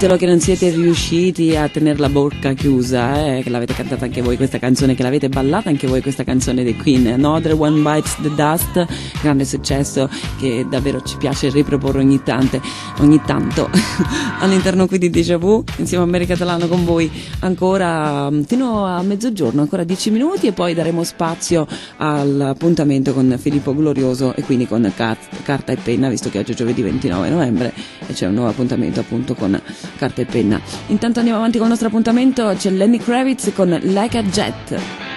ditelo che non siete riusciti a tenere la bocca chiusa, eh, che l'avete cantata anche voi questa canzone, che l'avete ballata anche voi questa canzone dei Queen, Another One Bites the Dust, grande successo che davvero ci piace riproporre ogni, tante, ogni tanto. All'interno qui di Deja Vu, insieme a Mary Catalano con voi ancora mm, fino a mezzogiorno, ancora 10 minuti e poi daremo spazio all'appuntamento con Filippo Glorioso e quindi con carta e penna, visto che oggi è giovedì 29 novembre e c'è un nuovo appuntamento appunto con carta e penna. Intanto andiamo avanti con il nostro appuntamento, c'è Lenny Kravitz con Like a Jet.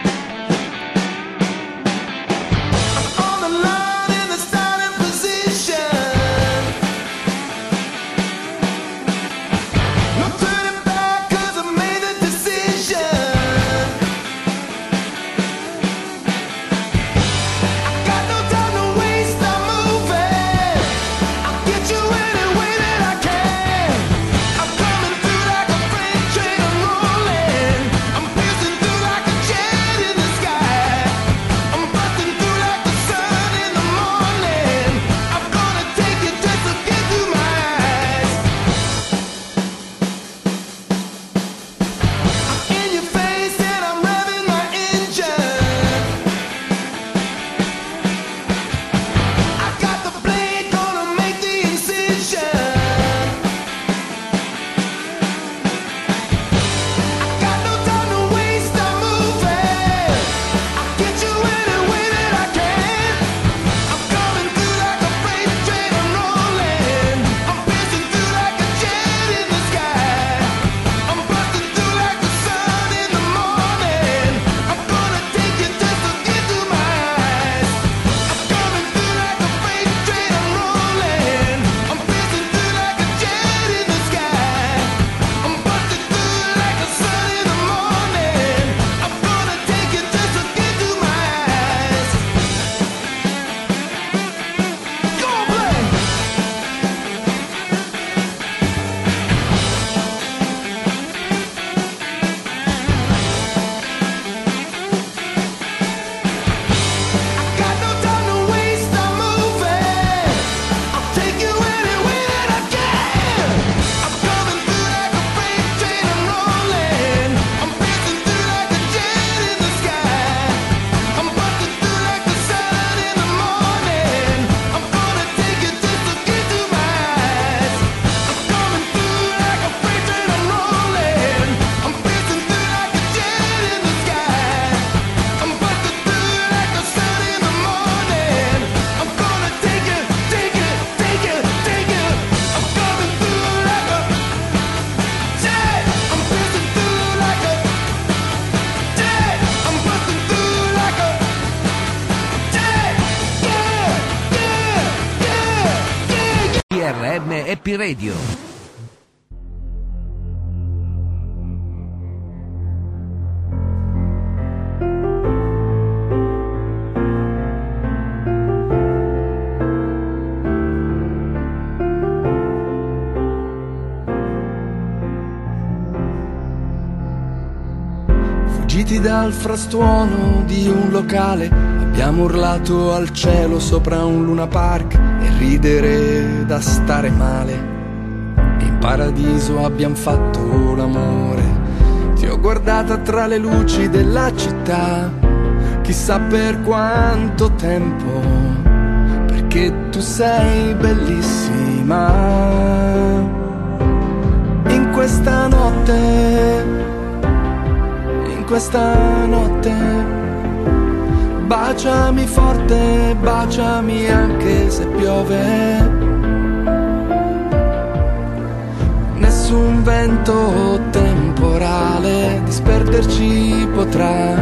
CRM Happy Radio. Fuggiti dal frastuono di un locale, abbiamo urlato al cielo sopra un luna park e ridere da stare male. In paradiso abbiamo fatto l'amore. Ti ho guardata tra le luci della città, chissà per quanto tempo, perché tu sei bellissima. In questa notte in questa notte. Baciami forte, baciami anche se piove. Nessun vento temporale disperderci potrà.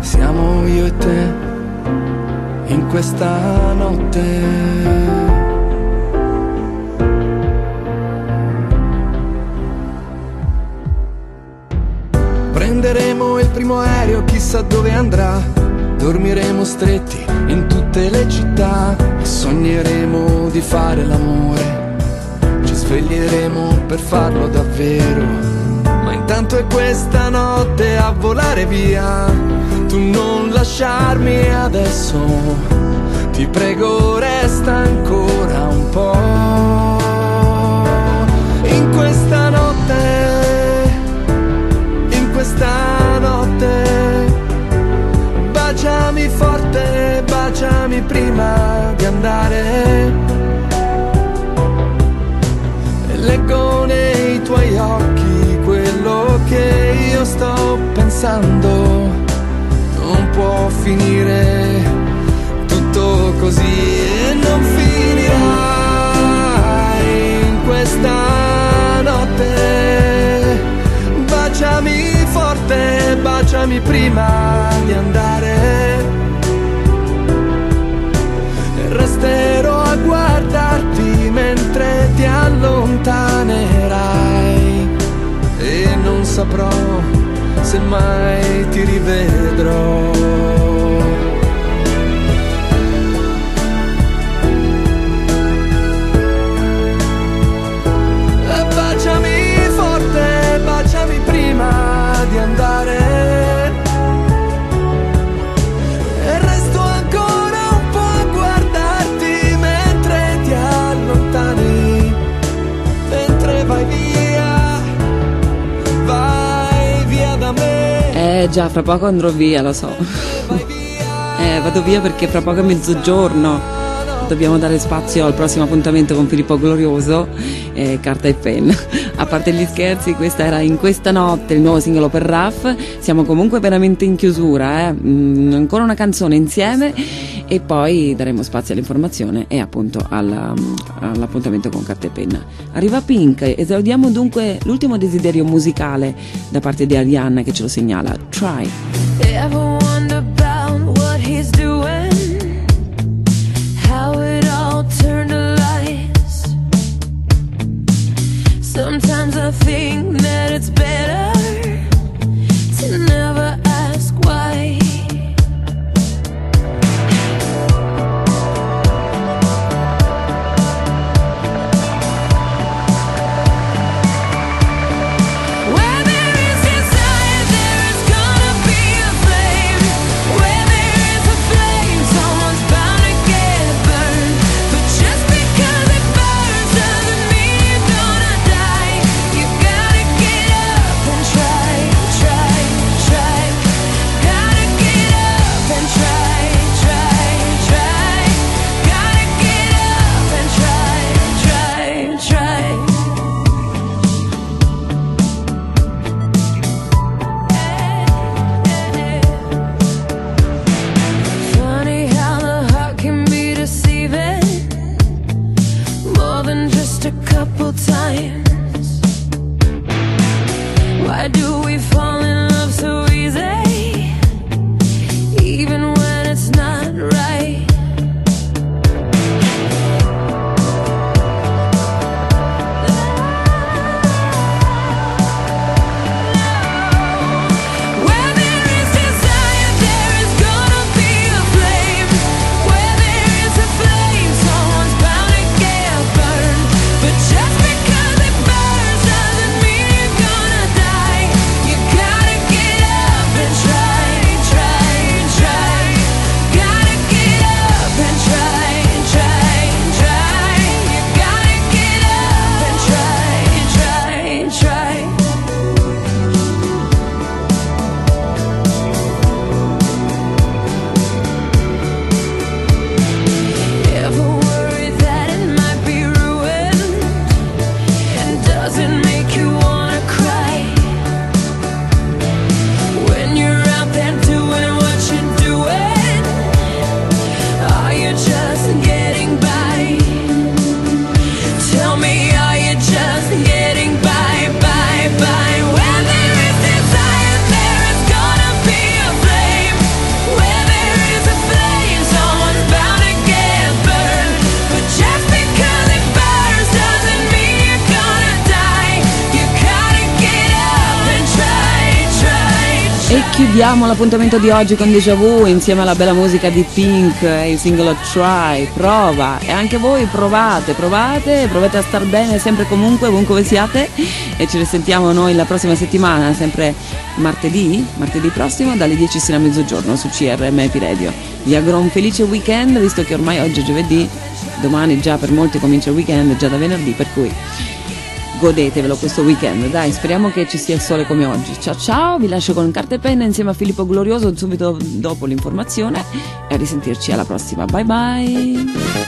Siamo io e te in questa notte. Prenderemo il primo aereo, chissà dove andrà. Dormiremo stretti in tutte le città e sogneremo di fare l'amore. Sveglieremo per farlo davvero. Ma intanto è questa notte a volare via. Tu non lasciarmi adesso. Ti prego, resta ancora un po'. In questa notte in questa notte. Baciami forte, baciami prima di andare. Leggo nei tuoi occhi quello che io sto pensando. Non può finire tutto così e non finirà in questa notte. Baciami forte, baciami prima di andare. Resterò allontanerai. E non saprò se mai ti rivedrò. Eh già, fra poco andrò via, lo so. Eh, vado via perché fra poco è mezzogiorno. Dobbiamo dare spazio al prossimo appuntamento con Filippo Glorioso, eh, carta e penna. A parte gli scherzi, questa era In questa notte, il nuovo singolo per Raff. Siamo comunque veramente in chiusura, eh. Mm, ancora una canzone insieme e poi daremo spazio all'informazione e appunto alla- all'appuntamento con carta e penna. Arriva Pink, esaudiamo dunque l'ultimo desiderio musicale da parte di Arianna che ce lo segnala. Try. Ever wonder about l'appuntamento di oggi con Deja Vu insieme alla bella musica di Pink e il singolo Try, prova. E anche voi provate, provate, provate a star bene sempre comunque ovunque siate. E ci risentiamo noi la prossima settimana, sempre martedì, martedì prossimo dalle 10 sino a mezzogiorno su CRM Happy Radio. Vi auguro un felice weekend visto che ormai oggi è giovedì, domani già per molti comincia il weekend, già da venerdì per cui godetevelo questo weekend, dai, speriamo che ci sia il sole come oggi. Ciao ciao, vi lascio con carta e penna insieme a Filippo Glorioso subito dopo l'informazione e a risentirci alla prossima. Bye bye.